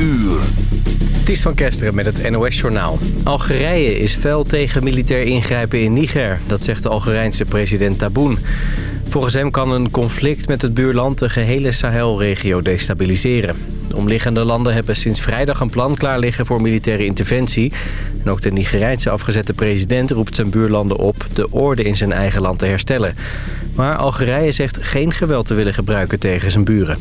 uur. Ties van Kesteren met het NOS-journaal. Algerije is fel tegen militair ingrijpen in Niger. Dat zegt de Algerijnse president Taboun. Volgens hem kan een conflict met het buurland de gehele Sahelregio destabiliseren. De omliggende landen hebben sinds vrijdag een plan klaar liggen voor militaire interventie. En ook de Nigerijnse afgezette president roept zijn buurlanden op de orde in zijn eigen land te herstellen. Maar Algerije zegt geen geweld te willen gebruiken tegen zijn buren.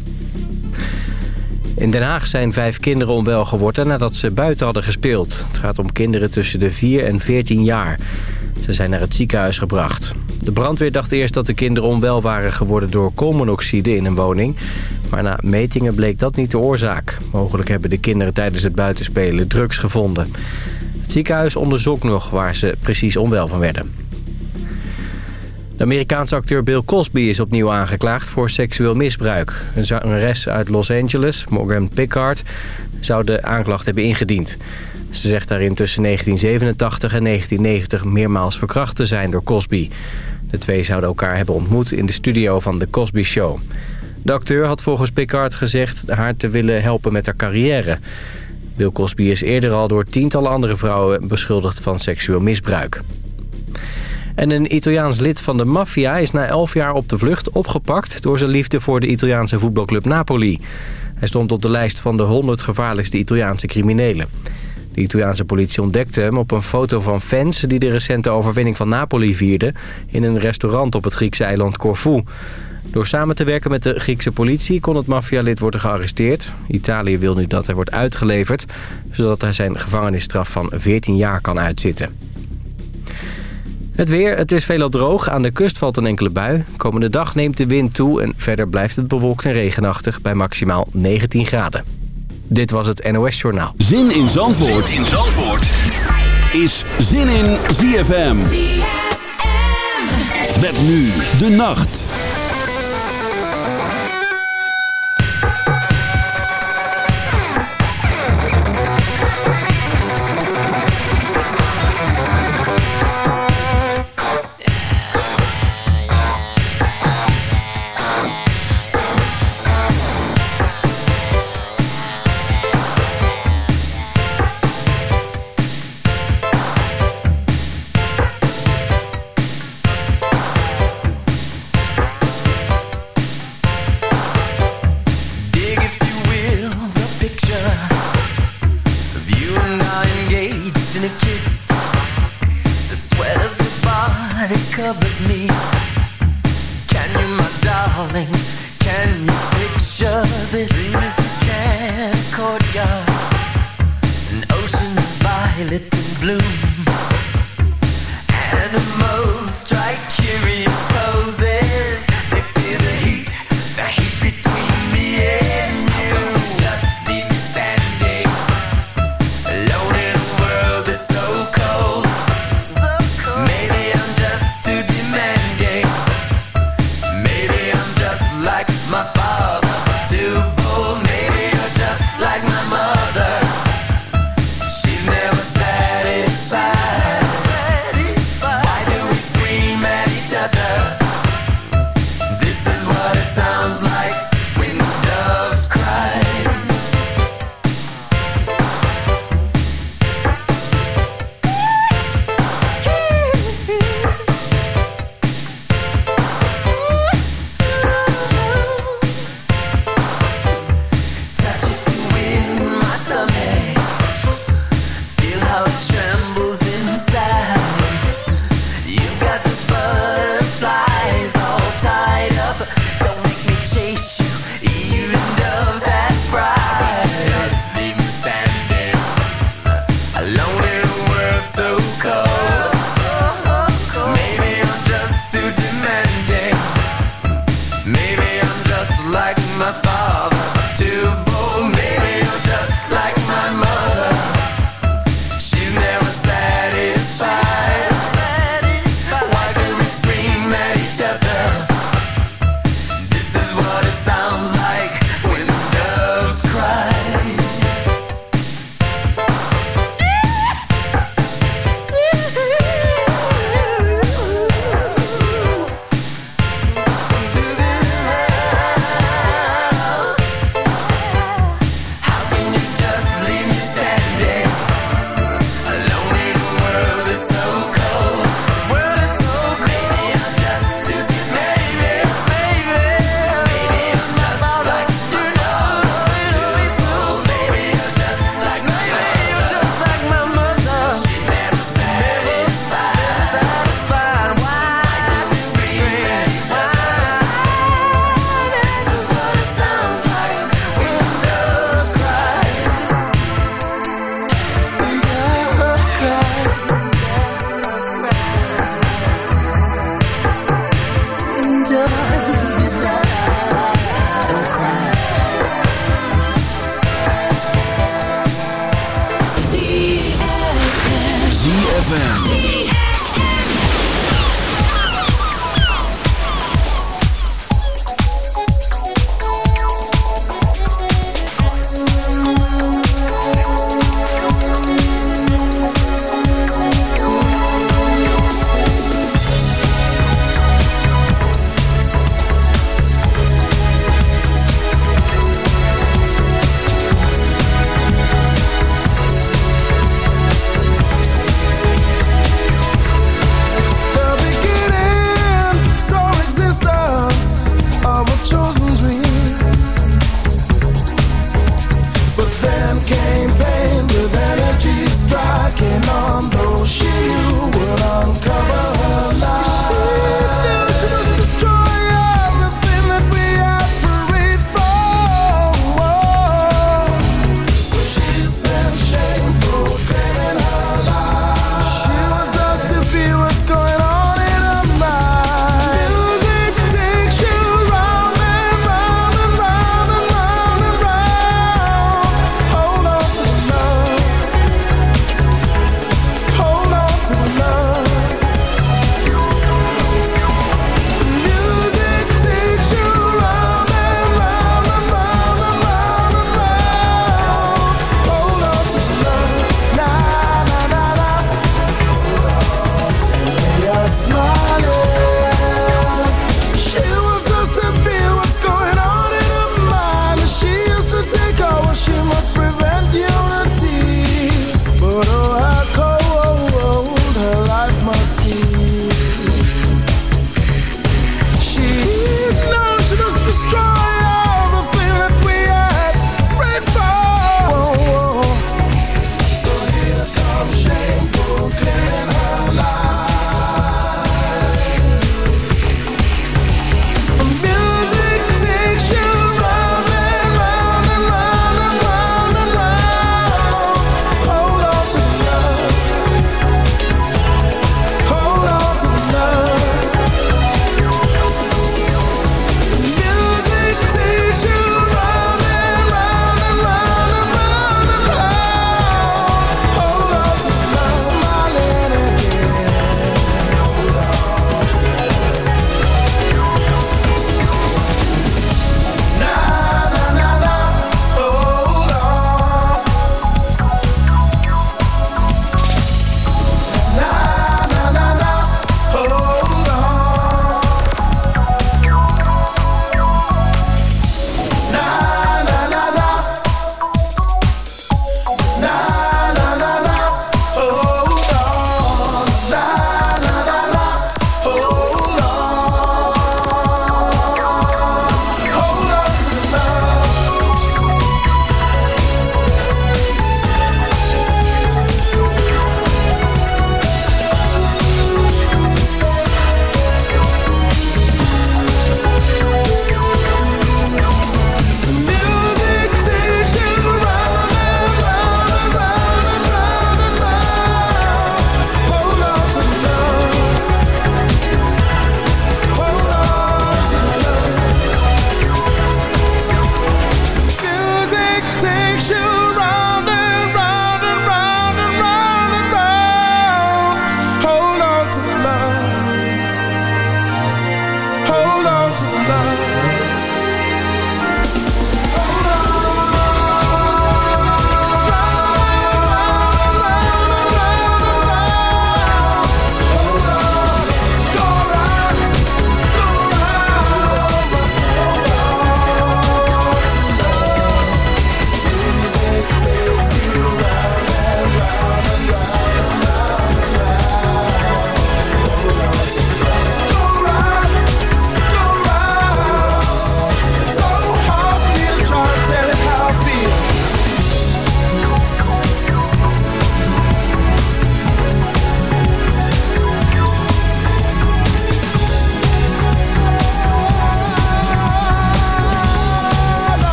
In Den Haag zijn vijf kinderen onwel geworden nadat ze buiten hadden gespeeld. Het gaat om kinderen tussen de 4 en 14 jaar. Ze zijn naar het ziekenhuis gebracht. De brandweer dacht eerst dat de kinderen onwel waren geworden door koolmonoxide in een woning. Maar na metingen bleek dat niet de oorzaak. Mogelijk hebben de kinderen tijdens het buitenspelen drugs gevonden. Het ziekenhuis onderzoekt nog waar ze precies onwel van werden. De Amerikaanse acteur Bill Cosby is opnieuw aangeklaagd voor seksueel misbruik. Een zangeres uit Los Angeles, Morgan Pickard, zou de aanklacht hebben ingediend. Ze zegt daarin tussen 1987 en 1990 meermaals verkracht te zijn door Cosby. De twee zouden elkaar hebben ontmoet in de studio van The Cosby Show. De acteur had volgens Pickard gezegd haar te willen helpen met haar carrière. Bill Cosby is eerder al door tientallen andere vrouwen beschuldigd van seksueel misbruik. En een Italiaans lid van de maffia is na elf jaar op de vlucht opgepakt... door zijn liefde voor de Italiaanse voetbalclub Napoli. Hij stond op de lijst van de 100 gevaarlijkste Italiaanse criminelen. De Italiaanse politie ontdekte hem op een foto van fans... die de recente overwinning van Napoli vierden... in een restaurant op het Griekse eiland Corfu. Door samen te werken met de Griekse politie kon het maffialid worden gearresteerd. Italië wil nu dat hij wordt uitgeleverd... zodat hij zijn gevangenisstraf van 14 jaar kan uitzitten. Het weer, het is veelal droog. Aan de kust valt een enkele bui. Komende dag neemt de wind toe en verder blijft het bewolkt en regenachtig bij maximaal 19 graden. Dit was het NOS Journaal. Zin in Zandvoort, zin in Zandvoort. is Zin in ZFM. ZFM. Met nu de nacht.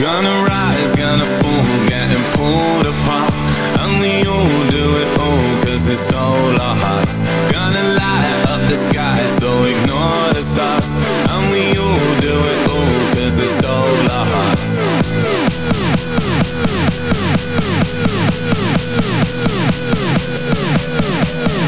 Gonna rise, gonna fall, getting pulled apart. And we all do it all cause it stole our hearts. Gonna light up the sky so ignore the stars. And we all do it all cause it stole our hearts. We'll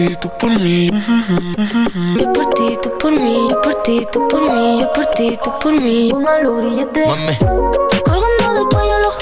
ti, tú por mí. Yo por ti, tú por mí, yo por ti, tú por mí, yo por ti, tú por mí. Póngalo grillete. Mami, Colgando del cuello los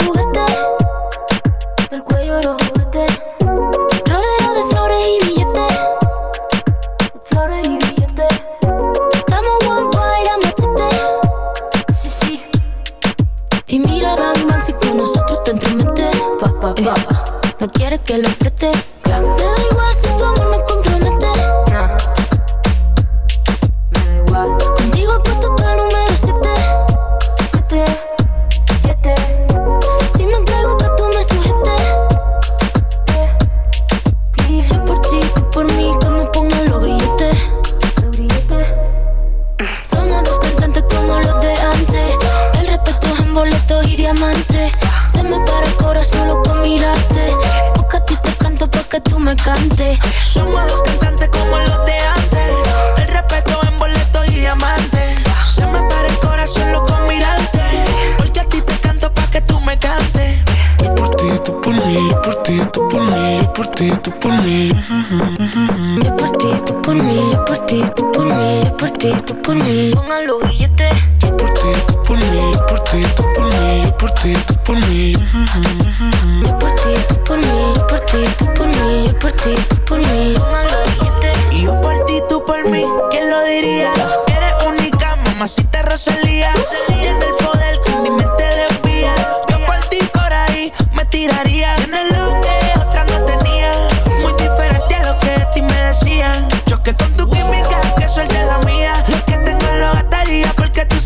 Yo por ti, tú por mí, yo por ti, tú por mí, yo por ti, tú por mí. Pongan los billetes. Yo por ti, tú por mí, yo por ti, tú por mí, yo por ti, tú por mí. Yo por ti, tú por mí, yo por ti, tú por mí, yo por ti, tú por mí. Pongan los billetes. Y yo por ti, tú por mí, ¿quién lo diría? Eres única, mamacita Rosalía. Tiene el poder que mi mente desvía.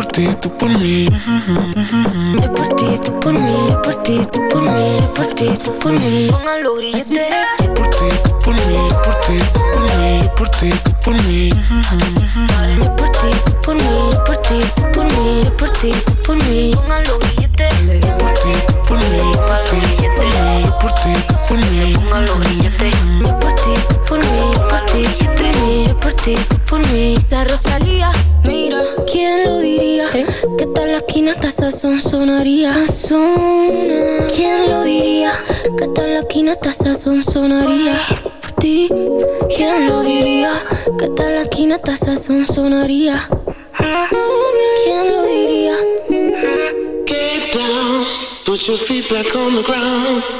por ti, tú por mí. Yo por ti, tú por mí, yo por ti, tú por mí, yo por ti, tú por mí. Los grilletes. Yo por ti, tú por mí, yo por ti, tú por mí, yo por ti, tú por mí. Yo por ti, tú por mí, yo por ti, tú por mí, yo por ti, tú por mí. Yo por ti, tú por mí, yo por ti, tú por mí, yo por ti, tú por mí. Yo por ti, tú por mí, yo por ti, tú por mí, yo por ti, tú por mí. La Rosalía, ¿quién lo diría? Que tal la esquina hasta sazón sonaría. Sazona. ¿Quién lo diría? Que tal la esquina hasta sazón sonaría. Por ti, ¿quién lo diría? Que tal la esquina hasta sazón sonaría. ¿Quién lo diría? Get down, put your feet back on the ground.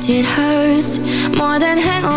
touch, it hurts more than hangovers.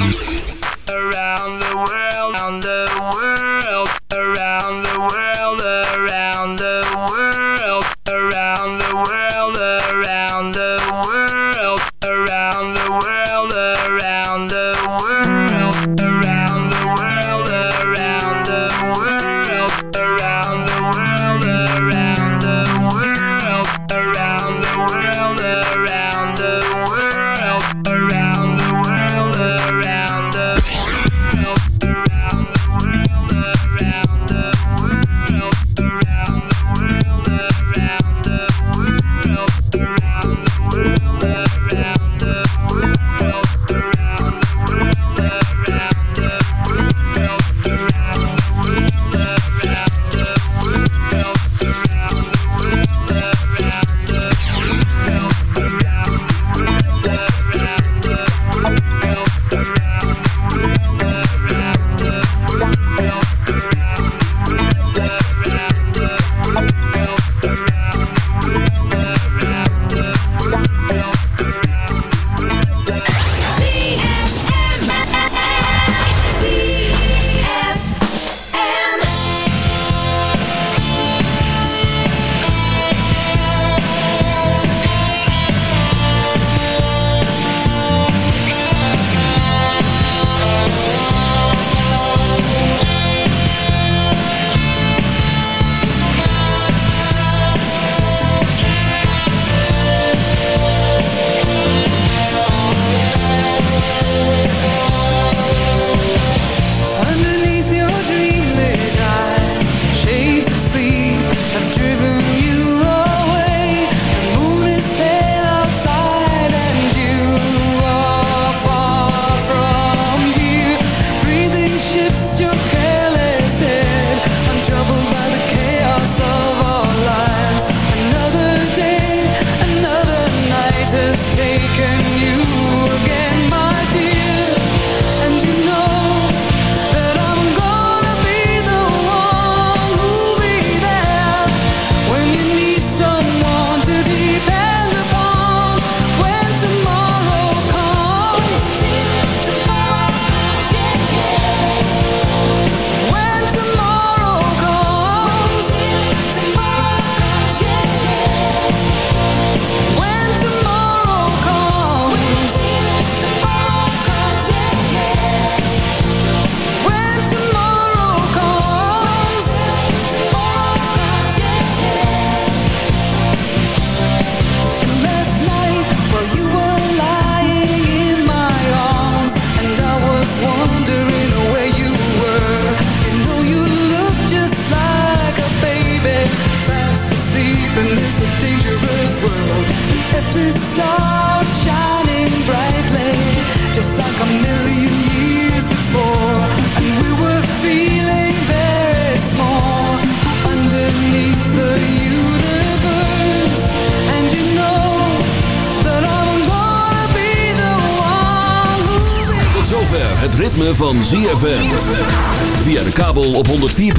around the world.